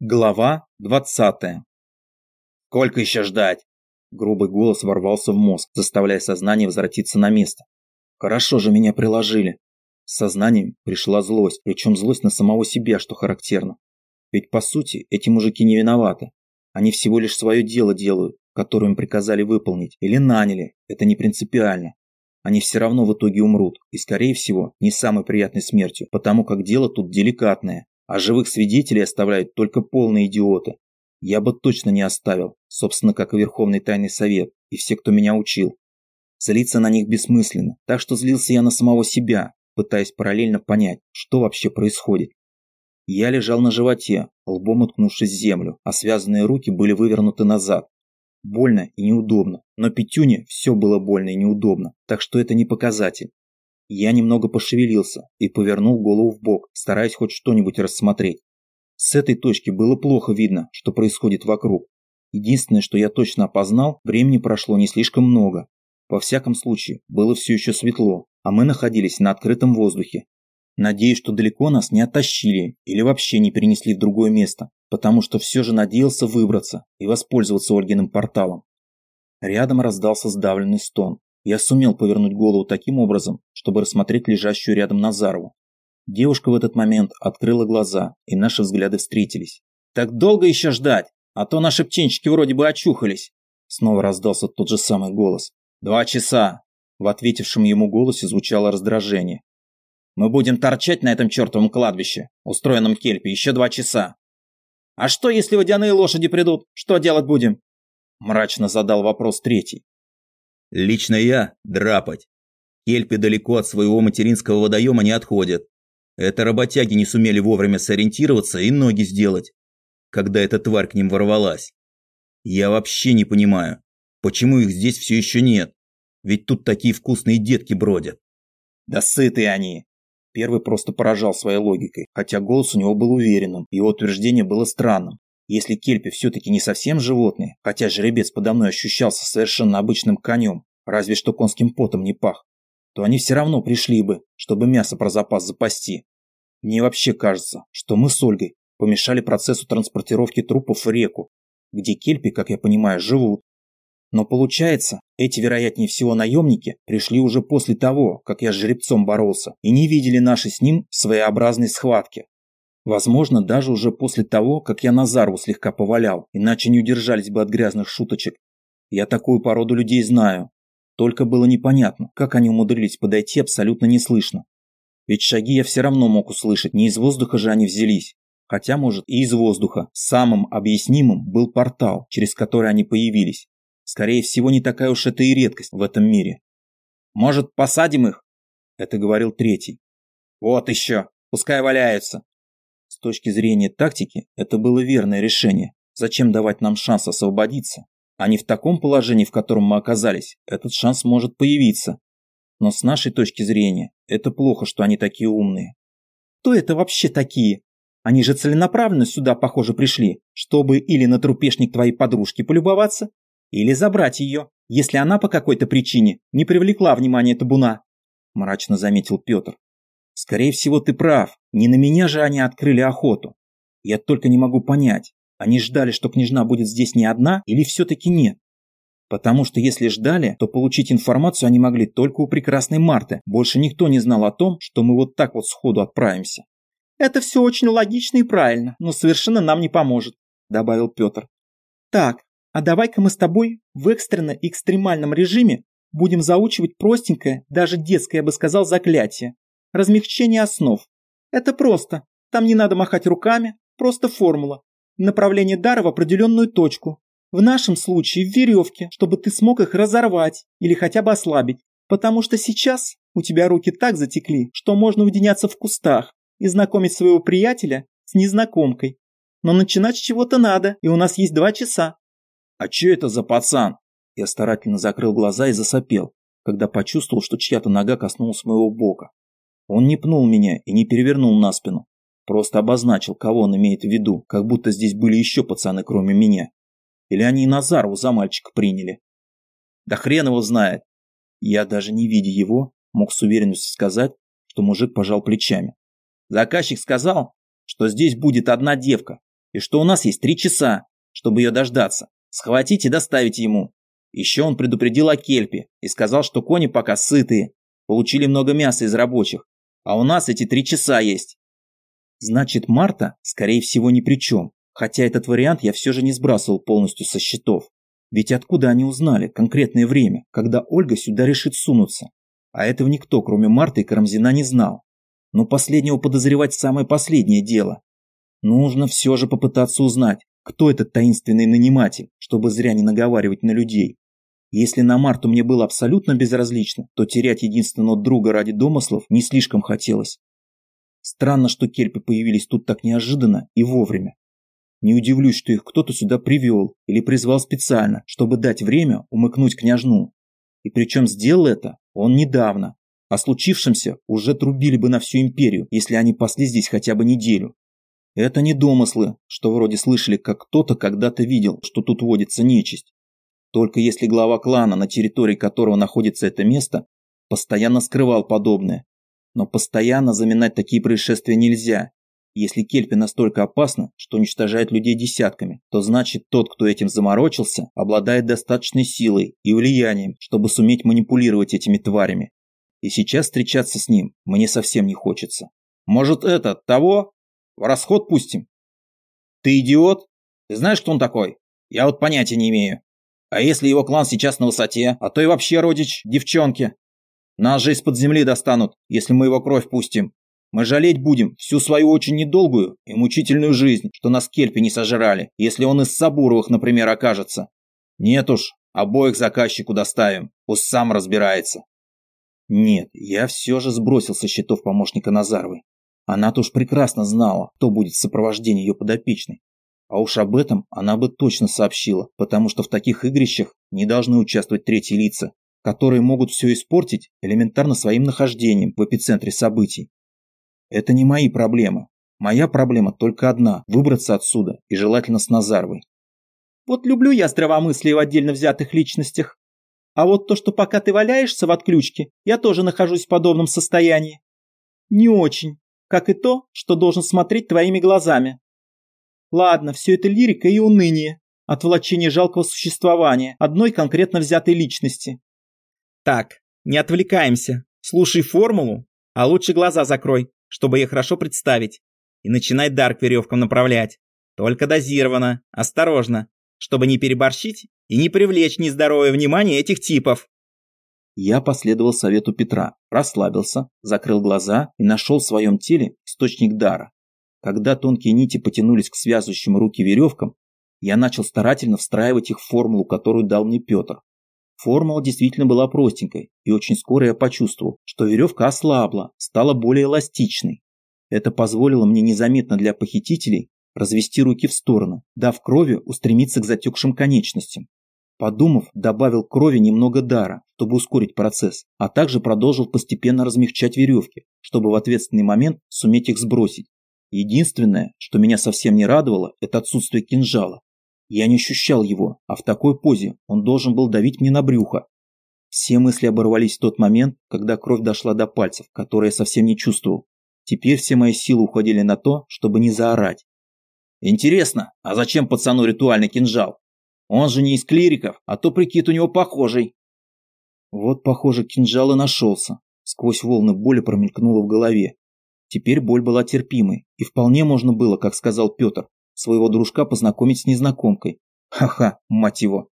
Глава двадцатая. «Сколько еще ждать?» Грубый голос ворвался в мозг, заставляя сознание возвратиться на место. «Хорошо же меня приложили». С сознанием пришла злость, причем злость на самого себя, что характерно. Ведь по сути эти мужики не виноваты. Они всего лишь свое дело делают, которое им приказали выполнить, или наняли, это не принципиально. Они все равно в итоге умрут, и скорее всего не самой приятной смертью, потому как дело тут деликатное, а живых свидетелей оставляют только полные идиоты. Я бы точно не оставил, собственно, как и Верховный Тайный Совет, и все, кто меня учил. Злиться на них бессмысленно, так что злился я на самого себя, пытаясь параллельно понять, что вообще происходит. Я лежал на животе, лбом уткнувшись в землю, а связанные руки были вывернуты назад. Больно и неудобно, но Петюне все было больно и неудобно, так что это не показатель. Я немного пошевелился и повернул голову в бок, стараясь хоть что-нибудь рассмотреть. С этой точки было плохо видно, что происходит вокруг. Единственное, что я точно опознал, времени прошло не слишком много. Во всяком случае, было все еще светло, а мы находились на открытом воздухе. Надеюсь, что далеко нас не оттащили или вообще не перенесли в другое место, потому что все же надеялся выбраться и воспользоваться Ольгиным порталом. Рядом раздался сдавленный стон. Я сумел повернуть голову таким образом, чтобы рассмотреть лежащую рядом Назарову. Девушка в этот момент открыла глаза, и наши взгляды встретились. «Так долго еще ждать? А то наши птенчики вроде бы очухались!» Снова раздался тот же самый голос. «Два часа!» В ответившем ему голосе звучало раздражение. «Мы будем торчать на этом чертовом кладбище, устроенном кельпе, еще два часа!» «А что, если водяные лошади придут? Что делать будем?» Мрачно задал вопрос третий. Лично я – драпать. Кельпи далеко от своего материнского водоема не отходят. Это работяги не сумели вовремя сориентироваться и ноги сделать, когда эта тварь к ним ворвалась. Я вообще не понимаю, почему их здесь все еще нет. Ведь тут такие вкусные детки бродят. Да сытые они. Первый просто поражал своей логикой, хотя голос у него был уверенным, его утверждение было странным. Если кельпи все-таки не совсем животные, хотя жеребец подо мной ощущался совершенно обычным конем, разве что конским потом не пах, то они все равно пришли бы, чтобы мясо про запас запасти. Мне вообще кажется, что мы с Ольгой помешали процессу транспортировки трупов в реку, где кельпи, как я понимаю, живут. Но получается, эти, вероятнее всего, наемники пришли уже после того, как я с жеребцом боролся, и не видели наши с ним своеобразной схватки. Возможно, даже уже после того, как я Назару слегка повалял, иначе не удержались бы от грязных шуточек. Я такую породу людей знаю. Только было непонятно, как они умудрились подойти абсолютно неслышно. Ведь шаги я все равно мог услышать, не из воздуха же они взялись. Хотя, может, и из воздуха. Самым объяснимым был портал, через который они появились. Скорее всего, не такая уж это и редкость в этом мире. «Может, посадим их?» Это говорил третий. «Вот еще! Пускай валяются! С точки зрения тактики, это было верное решение. Зачем давать нам шанс освободиться? А не в таком положении, в котором мы оказались, этот шанс может появиться. Но с нашей точки зрения, это плохо, что они такие умные. Кто это вообще такие? Они же целенаправленно сюда, похоже, пришли, чтобы или на трупешник твоей подружки полюбоваться, или забрать ее, если она по какой-то причине не привлекла внимание табуна, мрачно заметил Петр. Скорее всего, ты прав. Не на меня же они открыли охоту. Я только не могу понять, они ждали, что княжна будет здесь не одна или все-таки нет? Потому что если ждали, то получить информацию они могли только у прекрасной Марты. Больше никто не знал о том, что мы вот так вот сходу отправимся. Это все очень логично и правильно, но совершенно нам не поможет, добавил Петр. Так, а давай-ка мы с тобой в экстренно-экстремальном режиме будем заучивать простенькое, даже детское, я бы сказал, заклятие. Размягчение основ. Это просто. Там не надо махать руками, просто формула. Направление дара в определенную точку. В нашем случае в веревке, чтобы ты смог их разорвать или хотя бы ослабить. Потому что сейчас у тебя руки так затекли, что можно уединяться в кустах и знакомить своего приятеля с незнакомкой. Но начинать с чего-то надо, и у нас есть два часа. А че это за пацан? Я старательно закрыл глаза и засопел, когда почувствовал, что чья-то нога коснулась моего бока. Он не пнул меня и не перевернул на спину. Просто обозначил, кого он имеет в виду, как будто здесь были еще пацаны, кроме меня. Или они и Назарову за мальчика приняли. Да хрен его знает. Я даже не видя его, мог с уверенностью сказать, что мужик пожал плечами. Заказчик сказал, что здесь будет одна девка, и что у нас есть три часа, чтобы ее дождаться, схватить и доставить ему. Еще он предупредил о кельпе и сказал, что кони пока сытые, получили много мяса из рабочих, а у нас эти три часа есть. Значит, Марта, скорее всего, ни при чем, хотя этот вариант я все же не сбрасывал полностью со счетов. Ведь откуда они узнали конкретное время, когда Ольга сюда решит сунуться? А этого никто, кроме Марты и Карамзина, не знал. Но последнего подозревать самое последнее дело. Нужно все же попытаться узнать, кто этот таинственный наниматель, чтобы зря не наговаривать на людей. Если на Марту мне было абсолютно безразлично, то терять единственного друга ради домыслов не слишком хотелось. Странно, что кельпы появились тут так неожиданно и вовремя. Не удивлюсь, что их кто-то сюда привел или призвал специально, чтобы дать время умыкнуть княжну. И причем сделал это он недавно. О случившемся уже трубили бы на всю империю, если они пасли здесь хотя бы неделю. Это не домыслы, что вроде слышали, как кто-то когда-то видел, что тут водится нечисть. Только если глава клана, на территории которого находится это место, постоянно скрывал подобное. Но постоянно заминать такие происшествия нельзя. Если кельпи настолько опасны, что уничтожает людей десятками, то значит тот, кто этим заморочился, обладает достаточной силой и влиянием, чтобы суметь манипулировать этими тварями. И сейчас встречаться с ним мне совсем не хочется. Может это, того? В расход пустим? Ты идиот? Ты знаешь, кто он такой? Я вот понятия не имею. А если его клан сейчас на высоте, а то и вообще родич девчонки? Нас же из-под земли достанут, если мы его кровь пустим. Мы жалеть будем всю свою очень недолгую и мучительную жизнь, что нас кельпи не сожрали, если он из Сабуровых, например, окажется. Нет уж, обоих заказчику доставим, пусть сам разбирается. Нет, я все же сбросил со счетов помощника Назаровой. Она-то уж прекрасно знала, кто будет в сопровождении ее подопечной. А уж об этом она бы точно сообщила, потому что в таких игрищах не должны участвовать третьи лица, которые могут все испортить элементарно своим нахождением в эпицентре событий. Это не мои проблемы. Моя проблема только одна – выбраться отсюда, и желательно с Назаровой. Вот люблю я здравомыслие в отдельно взятых личностях. А вот то, что пока ты валяешься в отключке, я тоже нахожусь в подобном состоянии. Не очень, как и то, что должен смотреть твоими глазами. Ладно, все это лирика и уныние, отвлечение жалкого существования одной конкретно взятой личности. Так, не отвлекаемся, слушай формулу, а лучше глаза закрой, чтобы ее хорошо представить, и начинай дар к веревкам направлять. Только дозированно, осторожно, чтобы не переборщить и не привлечь нездоровое внимание этих типов. Я последовал совету Петра, расслабился, закрыл глаза и нашел в своем теле источник дара. Когда тонкие нити потянулись к связывающим руки веревкам, я начал старательно встраивать их в формулу, которую дал мне Петр. Формула действительно была простенькой, и очень скоро я почувствовал, что веревка ослабла, стала более эластичной. Это позволило мне незаметно для похитителей развести руки в стороны, дав крови устремиться к затекшим конечностям. Подумав, добавил крови немного дара, чтобы ускорить процесс, а также продолжил постепенно размягчать веревки, чтобы в ответственный момент суметь их сбросить. Единственное, что меня совсем не радовало, это отсутствие кинжала. Я не ощущал его, а в такой позе он должен был давить мне на брюхо. Все мысли оборвались в тот момент, когда кровь дошла до пальцев, которые я совсем не чувствовал. Теперь все мои силы уходили на то, чтобы не заорать. Интересно, а зачем пацану ритуальный кинжал? Он же не из клириков, а то прикид у него похожий. Вот, похоже, кинжал и нашелся. Сквозь волны боли промелькнуло в голове. Теперь боль была терпимой, и вполне можно было, как сказал Петр, своего дружка познакомить с незнакомкой. Ха-ха, мать его.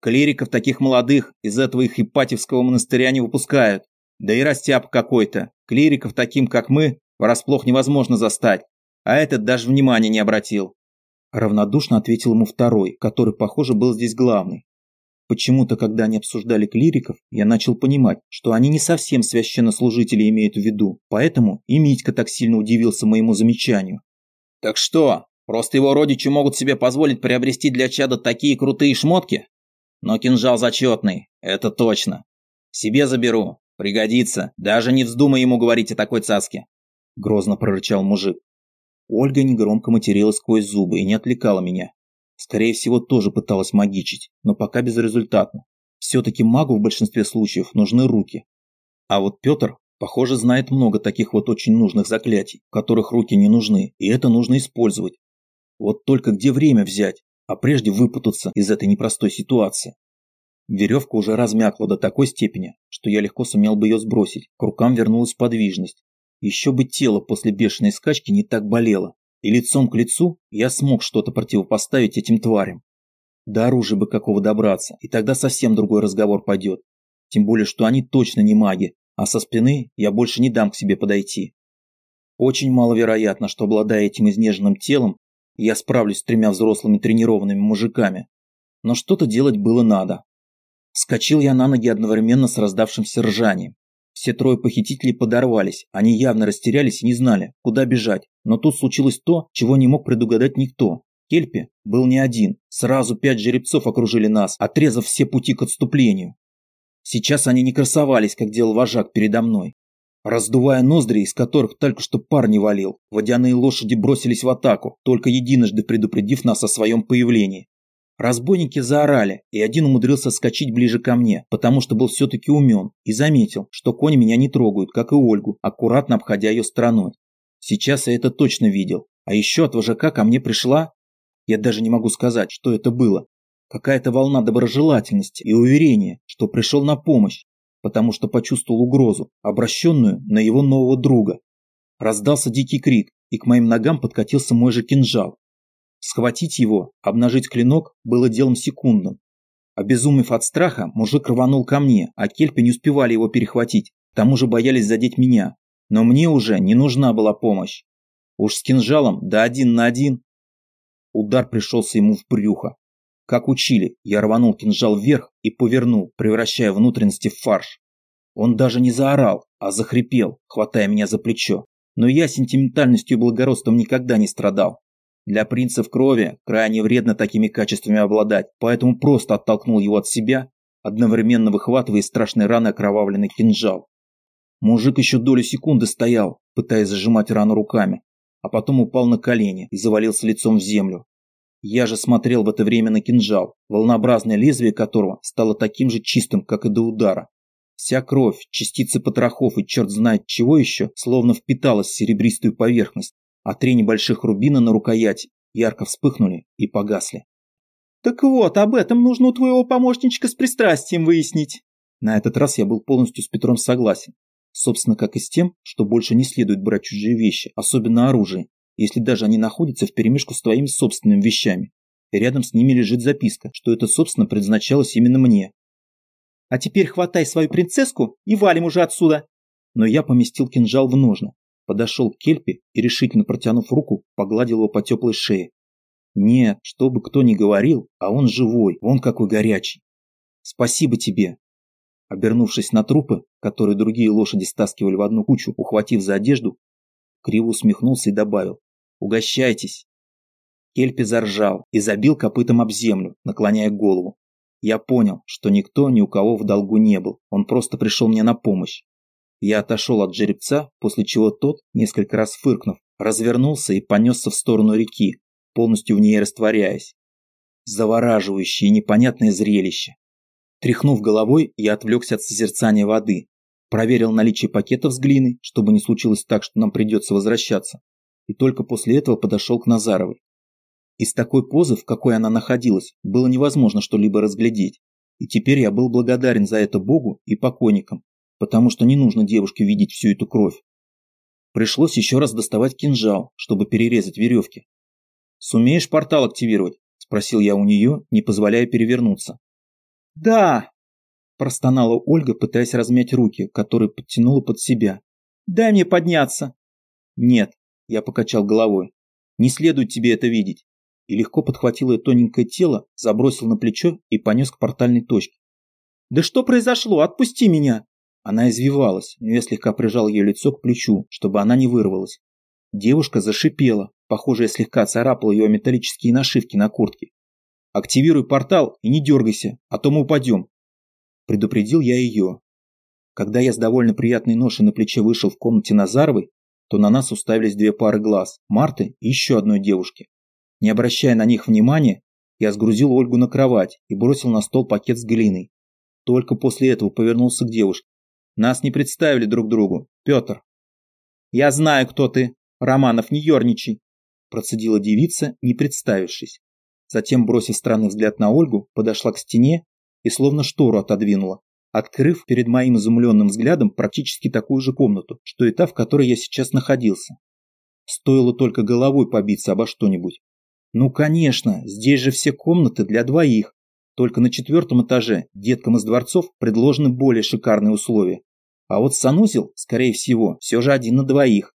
Клириков таких молодых из этого их Ипатьевского монастыря не выпускают. Да и растяп какой-то. Клириков таким, как мы, врасплох невозможно застать. А этот даже внимания не обратил. Равнодушно ответил ему второй, который, похоже, был здесь главный. Почему-то, когда они обсуждали клириков, я начал понимать, что они не совсем священнослужители имеют в виду, поэтому и Митька так сильно удивился моему замечанию. «Так что, Просто его родичи могут себе позволить приобрести для чада такие крутые шмотки? Но кинжал зачетный, это точно. Себе заберу, пригодится, даже не вздумай ему говорить о такой цаске. Грозно прорычал мужик. Ольга негромко материлась сквозь зубы и не отвлекала меня. Скорее всего, тоже пыталась магичить, но пока безрезультатно. Все-таки магу в большинстве случаев нужны руки. А вот Петр, похоже, знает много таких вот очень нужных заклятий, которых руки не нужны, и это нужно использовать, Вот только где время взять, а прежде выпутаться из этой непростой ситуации? Веревка уже размякла до такой степени, что я легко сумел бы ее сбросить. К рукам вернулась подвижность. Еще бы тело после бешеной скачки не так болело. И лицом к лицу я смог что-то противопоставить этим тварям. До оружия бы какого добраться, и тогда совсем другой разговор пойдет. Тем более, что они точно не маги, а со спины я больше не дам к себе подойти. Очень маловероятно, что обладая этим изнеженным телом, я справлюсь с тремя взрослыми тренированными мужиками. Но что-то делать было надо. Скочил я на ноги одновременно с раздавшимся ржанием. Все трое похитителей подорвались, они явно растерялись и не знали, куда бежать. Но тут случилось то, чего не мог предугадать никто. Кельпи был не один, сразу пять жеребцов окружили нас, отрезав все пути к отступлению. Сейчас они не красовались, как делал вожак передо мной. Раздувая ноздри, из которых только что пар не валил, водяные лошади бросились в атаку, только единожды предупредив нас о своем появлении. Разбойники заорали, и один умудрился скачать ближе ко мне, потому что был все-таки умен, и заметил, что кони меня не трогают, как и Ольгу, аккуратно обходя ее стороной. Сейчас я это точно видел. А еще от вожака ко мне пришла... Я даже не могу сказать, что это было. Какая-то волна доброжелательности и уверения, что пришел на помощь, потому что почувствовал угрозу, обращенную на его нового друга. Раздался дикий крик, и к моим ногам подкатился мой же кинжал. Схватить его, обнажить клинок было делом секундным. Обезумев от страха, мужик рванул ко мне, а кельпи не успевали его перехватить, к тому же боялись задеть меня. Но мне уже не нужна была помощь. Уж с кинжалом, да один на один. Удар пришелся ему в брюхо. Как учили, я рванул кинжал вверх и повернул, превращая внутренности в фарш. Он даже не заорал, а захрипел, хватая меня за плечо. Но я сентиментальностью и благородством никогда не страдал. Для принца в крови крайне вредно такими качествами обладать, поэтому просто оттолкнул его от себя, одновременно выхватывая из страшной раны окровавленный кинжал. Мужик еще долю секунды стоял, пытаясь зажимать рану руками, а потом упал на колени и завалился лицом в землю. Я же смотрел в это время на кинжал, волнообразное лезвие которого стало таким же чистым, как и до удара. Вся кровь, частицы потрохов и черт знает чего еще, словно впиталась в серебристую поверхность, а три небольших рубина на рукояти ярко вспыхнули и погасли. «Так вот, об этом нужно у твоего помощничка с пристрастием выяснить». На этот раз я был полностью с Петром согласен. Собственно, как и с тем, что больше не следует брать чужие вещи, особенно оружие, если даже они находятся вперемешку с твоими собственными вещами. Рядом с ними лежит записка, что это, собственно, предназначалось именно мне. «А теперь хватай свою принцесску и валим уже отсюда!» Но я поместил кинжал в ножны, подошел к Кельпе и, решительно протянув руку, погладил его по теплой шее. Нет, что бы кто ни говорил, а он живой, он какой горячий. Спасибо тебе. Обернувшись на трупы, которые другие лошади стаскивали в одну кучу, ухватив за одежду, криво усмехнулся и добавил. Угощайтесь. Кельпи заржал и забил копытом об землю, наклоняя голову. Я понял, что никто ни у кого в долгу не был, он просто пришел мне на помощь. Я отошел от жеребца, после чего тот, несколько раз фыркнув, развернулся и понесся в сторону реки, полностью в ней растворяясь. Завораживающее и непонятное зрелище. Тряхнув головой, я отвлекся от созерцания воды, проверил наличие пакетов с глиной, чтобы не случилось так, что нам придется возвращаться, и только после этого подошел к Назаровой. Из такой позы, в какой она находилась, было невозможно что-либо разглядеть, и теперь я был благодарен за это Богу и покойникам, потому что не нужно девушке видеть всю эту кровь. Пришлось еще раз доставать кинжал, чтобы перерезать веревки. «Сумеешь портал активировать?» – спросил я у нее, не позволяя перевернуться. «Да!» – простонала Ольга, пытаясь размять руки, которые подтянула под себя. «Дай мне подняться!» «Нет», – я покачал головой. «Не следует тебе это видеть!» И легко подхватил ее тоненькое тело, забросил на плечо и понес к портальной точке. «Да что произошло? Отпусти меня!» Она извивалась, но я слегка прижал ее лицо к плечу, чтобы она не вырвалась. Девушка зашипела, похоже, я слегка царапал ее металлические нашивки на куртке. «Активируй портал и не дергайся, а то мы упадем», – предупредил я ее. Когда я с довольно приятной ношей на плече вышел в комнате Назаровой, то на нас уставились две пары глаз – Марты и еще одной девушки. Не обращая на них внимания, я сгрузил Ольгу на кровать и бросил на стол пакет с глиной. Только после этого повернулся к девушке. Нас не представили друг другу. Петр. Я знаю, кто ты. Романов, не ерничай. процедила девица, не представившись. Затем, бросив странный взгляд на Ольгу, подошла к стене и словно штору отодвинула, открыв перед моим изумленным взглядом практически такую же комнату, что и та, в которой я сейчас находился. Стоило только головой побиться обо что-нибудь. Ну, конечно, здесь же все комнаты для двоих. Только на четвертом этаже деткам из дворцов предложены более шикарные условия. А вот санузел, скорее всего, все же один на двоих.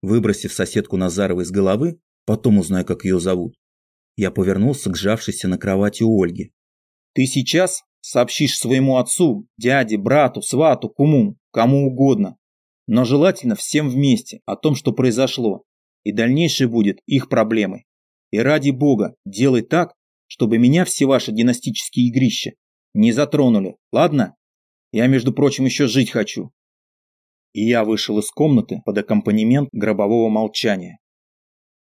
Выбросив соседку Назарова из головы, потом узнаю, как ее зовут, я повернулся к сжавшейся на кровати Ольге. «Ты сейчас сообщишь своему отцу, дяде, брату, свату, куму, кому угодно, но желательно всем вместе о том, что произошло, и дальнейшее будет их проблемой. И ради бога, делай так, чтобы меня все ваши династические игрища не затронули, ладно? Я, между прочим, еще жить хочу. И я вышел из комнаты под аккомпанемент гробового молчания.